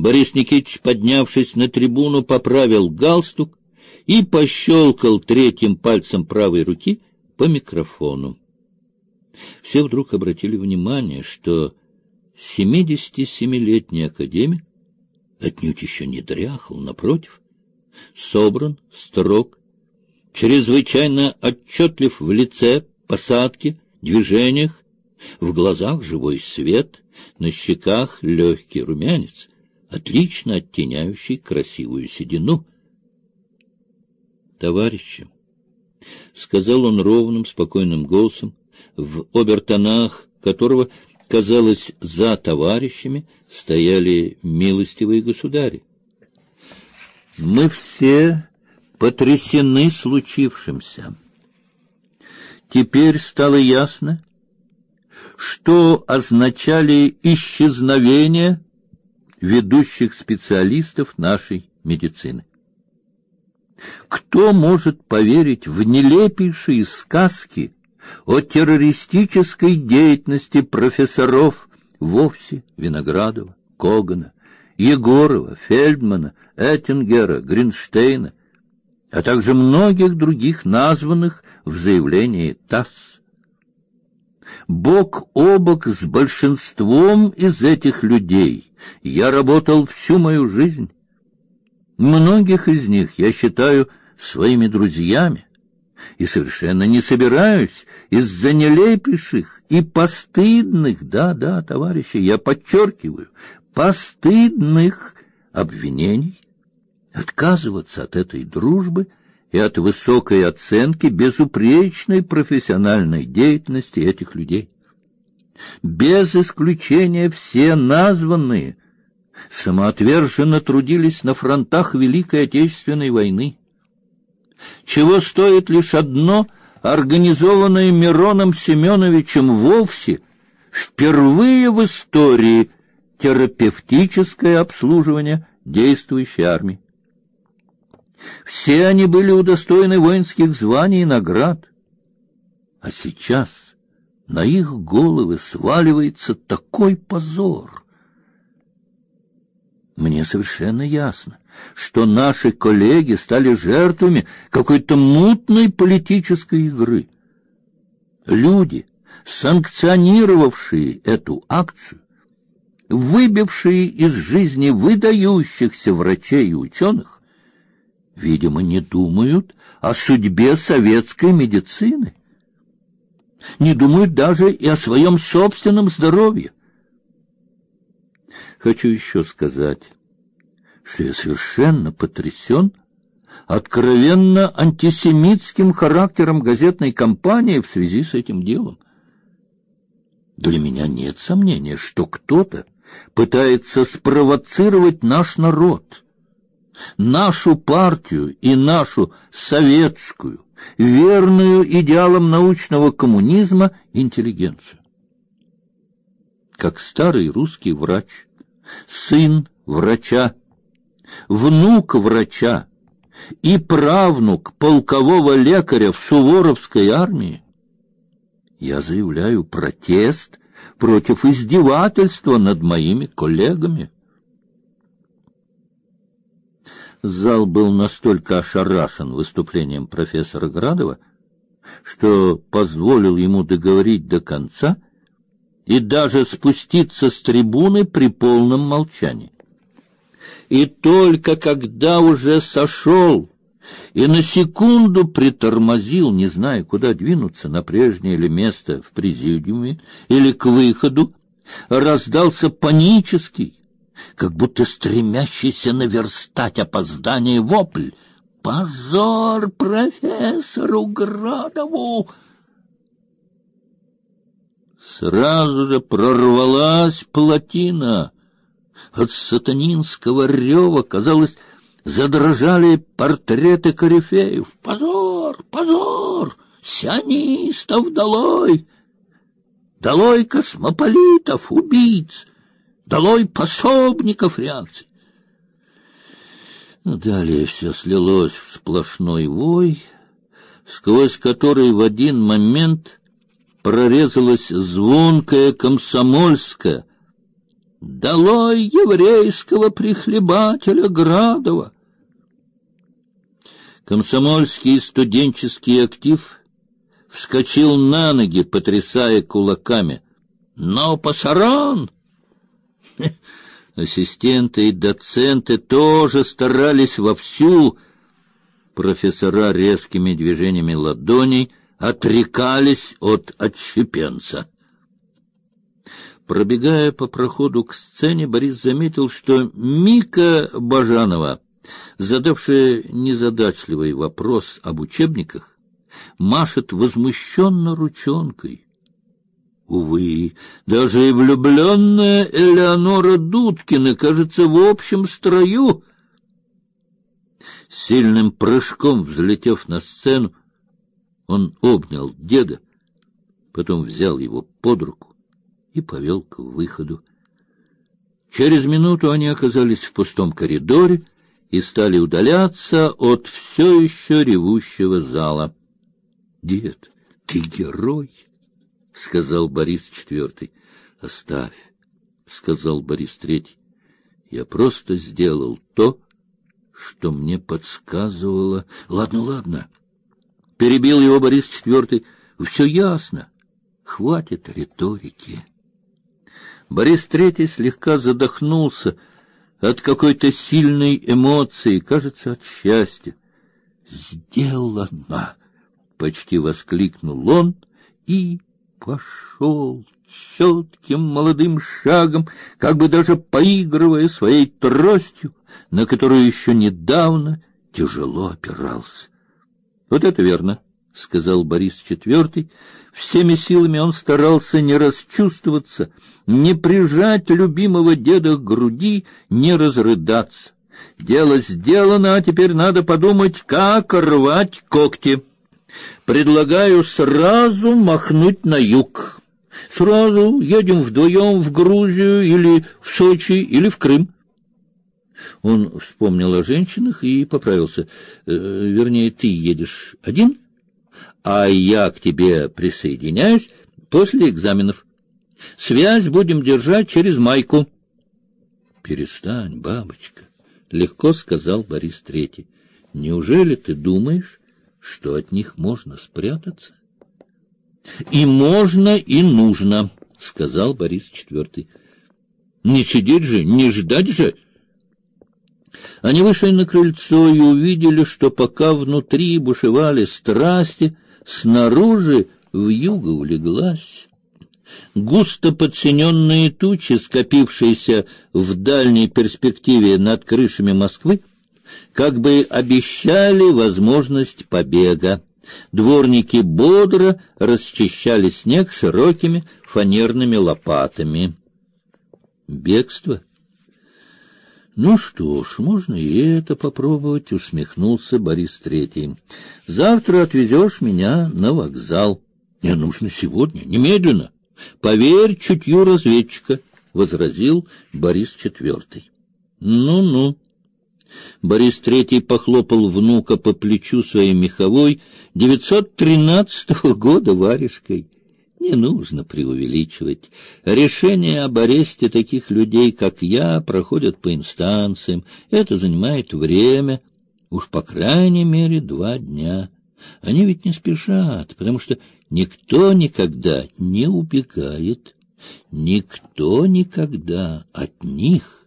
Борис Никитич, поднявшись на трибуну, поправил галстук и пощелкал третьим пальцем правой руки по микрофону. Все вдруг обратили внимание, что семидесяти семилетний академик отнюдь еще не дряхл, напротив, собран, строг, чрезвычайно отчетлив в лице, посадке, движениях, в глазах живой свет, на щеках легкий румянец, отлично оттеняющий красивую седину. «Товарищи», — сказал он ровным, спокойным голосом, в обертонах которого, казалось, за товарищами стояли милостивые государи. «Мы все потрясены случившимся. Теперь стало ясно, что означали исчезновения ведущих специалистов нашей медицины. Кто может поверить в нелепейшие сказки о террористической деятельности профессоров вовсе Виноградова, Когана, Егорова, Фельдмана, Эттингера, Гринштейна, а также многих других названных в заявлении ТАСС. Бок о бок с большинством из этих людей. Я работал всю мою жизнь. Многих из них я считаю своими друзьями. И совершенно не собираюсь из-за нелепейших и постыдных, да-да, товарищи, я подчеркиваю, постыдных обвинений. Отказываться от этой дружбы и от высокой оценки безупречной профессиональной деятельности этих людей. Без исключения все названные самоотверженно трудились на фронтах Великой Отечественной войны. Чего стоит лишь одно, организованное Мироном Семеновичем вовсе впервые в истории терапевтическое обслуживание действующей армии. Все они были удостоены воинских званий и наград. А сейчас на их головы сваливается такой позор. Мне совершенно ясно, что наши коллеги стали жертвами какой-то мутной политической игры. Люди, санкционировавшие эту акцию, выбившие из жизни выдающихся врачей и ученых, видимо, не думают о судьбе советской медицины. Не думают даже и о своем собственном здоровье. Хочу еще сказать, что я совершенно потрясен откровенно антисемитским характером газетной кампании в связи с этим делом. Для меня нет сомнения, что кто-то пытается спровоцировать наш народ, нашу партию и нашу советскую, верную идеалам научного коммунизма интеллигенцию. Как старый русский врач, сын врача, внук врача и правнук полкового лекаря в Суворовской армии, я заявляю протест против издевательства над моими коллегами. Зал был настолько ошарашен выступлением профессора Градова, что позволил ему договорить до конца и даже спуститься с трибуны при полном молчании. И только когда уже сошел и на секунду притормозил, не зная, куда двинуться, на прежнее ли место в президиуме или к выходу, раздался панический, как будто стремящийся наверстать опоздание вопль. «Позор профессору Градову!» Сразу же прорвалась плотина. От сатанинского рева, казалось, задрожали портреты корифеев. Позор, позор! Сионистов долой! Долой космополитов, убийц! Долой пособников реакции! Далее все слилось в сплошной вой, сквозь который в один момент прорезалась звонкая комсомольская, Долой еврейского прихлебателя Градова! Комсомольский студенческий актив вскочил на ноги, потрясая кулаками. «Но пасаран!» Ассистенты и доценты тоже старались вовсю. Профессора резкими движениями ладоней отрекались от отщепенца. Пробегая по проходу к сцене, Борис заметил, что Мика Бажанова, задавшая незадачливый вопрос об учебниках, машет возмущенно ручонкой. Увы, даже и влюбленная Элеонора Дудкина, кажется, в общем строю. Сильным прыжком взлетев на сцену, он обнял деда, потом взял его под руку и повел к выходу. Через минуту они оказались в пустом коридоре и стали удаляться от все еще ревущего зала. Дед, ты герой! — сказал Борис Четвертый. — Оставь, — сказал Борис Третий. — Я просто сделал то, что мне подсказывало... — Ладно, ладно. Перебил его Борис Четвертый. — Все ясно. Хватит риторики. Борис Третий слегка задохнулся от какой-то сильной эмоции, кажется, от счастья. «Сделано!» — почти воскликнул он и пошел четким молодым шагом, как бы даже поигрывая своей тростью, на которую еще недавно тяжело опирался. Вот это верно, сказал Борис IV. Всеми силами он старался не расчувствоваться, не прижать любимого деда к груди, не разрыдаться. Дело сделано, а теперь надо подумать, как рвать когти. Предлагаю сразу махнуть на юг. Сразу едем вдвоем в Грузию или в Сочи или в Крым. Он вспомнил о женщинах и поправился. Э, вернее, ты едешь один, а я к тебе присоединяюсь после экзаменов. Связь будем держать через майку. Перестань, бабочка, легко сказал Борис Третий. Неужели ты думаешь, что от них можно спрятаться. И можно, и нужно, сказал Борис Четвертый. Не сидеть же, не ждать же. Они вышли на крыльцо и увидели, что пока внутри бушевали страсти, снаружи вьюга улеглась. Густо подсиненные тучи, скопившиеся в дальней перспективе над крышами Москвы, как бы обещали возможность побега. Дворники бодро расчищали снег широкими фанерными лопатами. Бегство. Ну что ж, можно и это попробовать, усмехнулся Борис Третий. Завтра отвезешь меня на вокзал. Мне нужно сегодня, немедленно. Поверь чутью разведчика, возразил Борис Четвертый. Ну-ну. Борис Третий похлопал внука по плечу своей меховой девятьсот тринадцатого года варежкой. Не нужно преувеличивать. Решения об аресте таких людей, как я, проходят по инстанциям. Это занимает время, уж по крайней мере два дня. Они ведь не спешат, потому что никто никогда не убегает, никто никогда от них